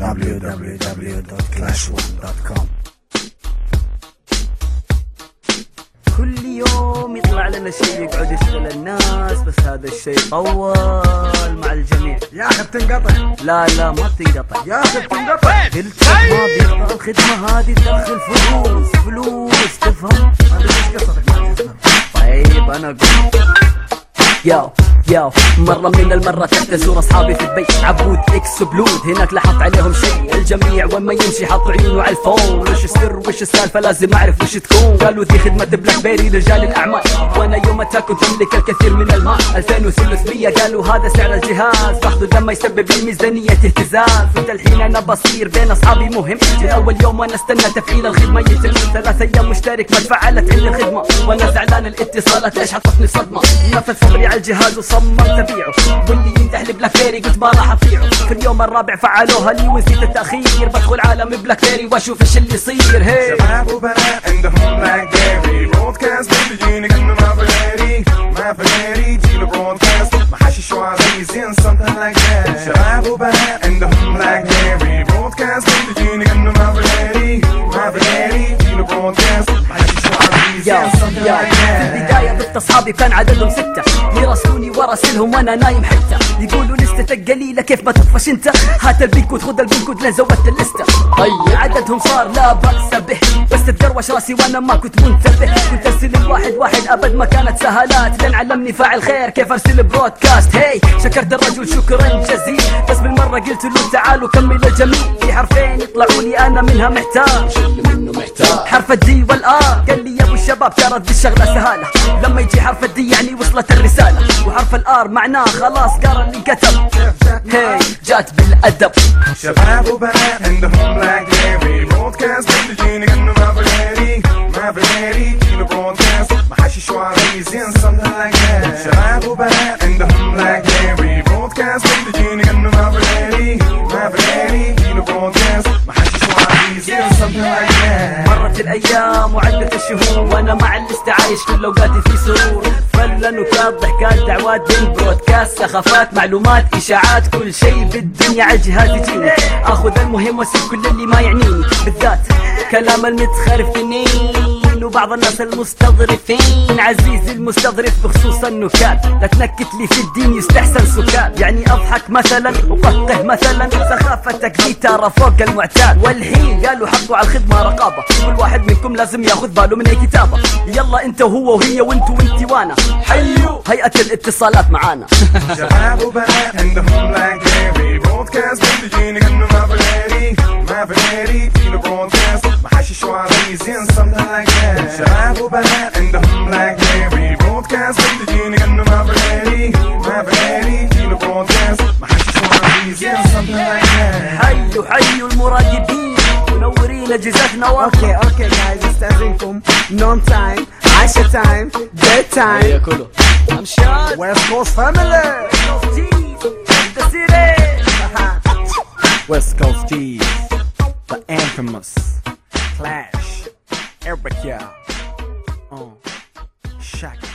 www.clashone.com كل يوم يطلع لنا شيء يقعد يشغل الناس بس هذا الشيء طول مع الجميع. يا أخي بتنقطع. لا لا ما بتنقطع. يا أخي بتنقطع. قلت ما بيقطع الخدمة هذه تدخل فلوس فلوس تفهم؟ هذا إيش الجسم؟ طيب أنا قلت ياو ياو مرة من المرات أزور أصحابي في البيت. عبود إكس بلود. هناك لاحظت عليهم شيء. الجميع وين ما يمشي حط عيونه على ال phone وش السر؟ وش السالفة؟ لازم أعرف وش تكون. قالوا ذي خدمة BlackBerry رجال الأعمال. وأنا يومتها كنت املك الكثير من المال. 2300 قالوا هذا سعر الجهاز. باخذه لما يسبب لي ميزانية اهتزاز. قلت الحين أنا بصير بين أصحابي مهم. من أول يوم وأنا استنى تفعيل الخدمة. يتم ثلاث أيام مشترك ما تفعلت عندي الخدمة. وأنا زعلان الاتصالات ليش حطتني صدمة نفذ صبري على الجهاز وصممت ابيعه ينتح لي بلاك بيري قلت ما راح اطيعه في اليوم الرابع فعلوها لي ونسيت التأخير. بدخل عالم بلاك بيري وأشوف إيش اللي يصير. هي. شباب وبنات عندهم بلاك بيري بودكاست بتجيني كأنه ما فريري ما فريري جيله بودكاست محشش وعزيزين something like that شباب وبنات عندهم بلاك بيري بودكاست في البداية ضفت أصحابي كان عددهم ستة. يراسلوني وأراسلهم وأنا نايم حتى. يقولوا لستك قليلة كيف ما تطفش أنت؟ هات البنكود خذ البنكود لين زودت اللستة. طيب. عددهم صار لا بأس به. بس تتدروش راسي وأنا ما كنت منتبه. كنت أرسل واحد واحد أبد ما كانت سهالات لين علمني فاعل خير كيف أرسل برودكاست هي شكرت الرجل شكرا جزيلا. بس بالمرة قلت له تعالوا كمل الجميل. في حرفين يطلعوا لي أنا منها محتاج حرف الدي والآر قال لي يا أبو الشباب ترى دي الشغلة سهالة. لما يجي حرف الدي يعني وصلت الرسالة. وحرف الآر معناه خلاص قرا اللي كتب هي جات بالأدب. شباب وبنات عندهم بلاك بيري بودكاست بتجيني كأنه ما فريري ما فريري جيله بودكاست محشش وعزيزين something like that شباب وبنات وعزيزين something like مرت الأيام وعدت الشهور وأنا مع ال list عايش كل أوقاتي في سرور. فلا نكات ضحكات دعوات دين broadcast سخافات معلومات إشاعات كل شيء بالدنيا على الجهاز يجيني. آخذ المهم وأسيب كل اللي ما يعنيني. بالذات كلام المتخرفنين وبعض الناس المستظرفين. عزيزي المستظرف بخصوص النكات. لا تنكت لي في الدين يستحسن سكات. يعني أضحك مثلا وقهقه مثلا. سخافتك دي ترى فوق المعتاد. والحين قالوا حطوا على الخدمة رقابة. كل واحد منكم لازم ياخذ باله من الكتابه يلا أنت وهو وهي وأنت وأنت وأنا. حيوا هيئة الاتصالات معانا. شباب وبنات عندهم بودكاست بتجيني كأنه ما فريري ما فريري جيله بودكاست محشش وعزيزين something like that شباب وبنات عندهم بلاك بيري بودكاست بتجيني كأنه ما فريري ما بودكاست حيوا حيوا المراقبين منورين اجهزتنا okay okay guys استاذنكم نوم time عشا time dead time كله. أمشاد. West Coast family West Coast G's, the infamous Clash, Eric, Check.